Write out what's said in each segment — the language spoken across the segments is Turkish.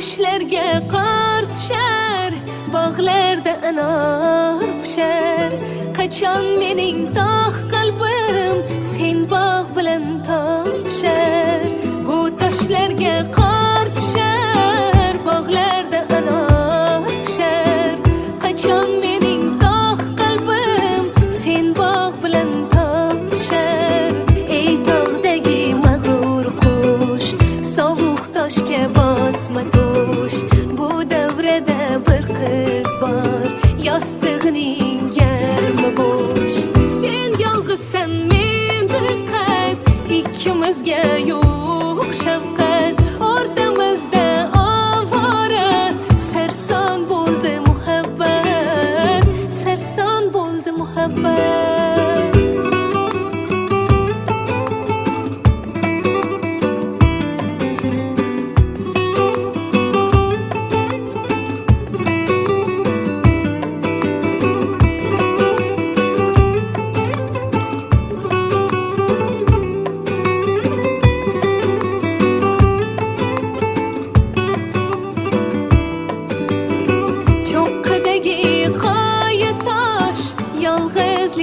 toshlarga qor tushar bog'larda anor pishar. Qachon mening tog' qalbim davrada bir qiz bor yostig'ining yarmi bo'sh sen yolg'izsan men diqqat ikkimizga yo'q shafqat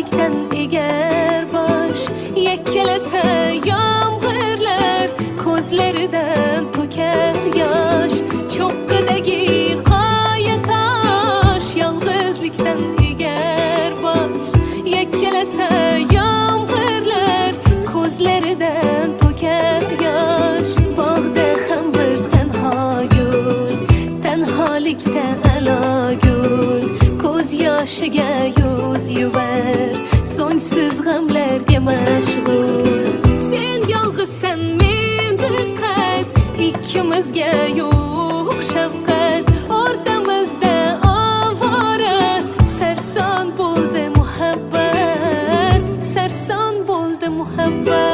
yolg'izlikdan egar bosh yakkalasa yomg'irlar ko'zlaridan to'kar Malik'te əla gül Koz yaşıga yuz yuvar. So'ngsiz g'amlarga mashg'ul Sen yolg'izsan men diqqat Ikkimizga yo'q shafqat. O'rtamizda ovora Sarson bo'ldi muhabbat Sarson bo'ldi muhabbat.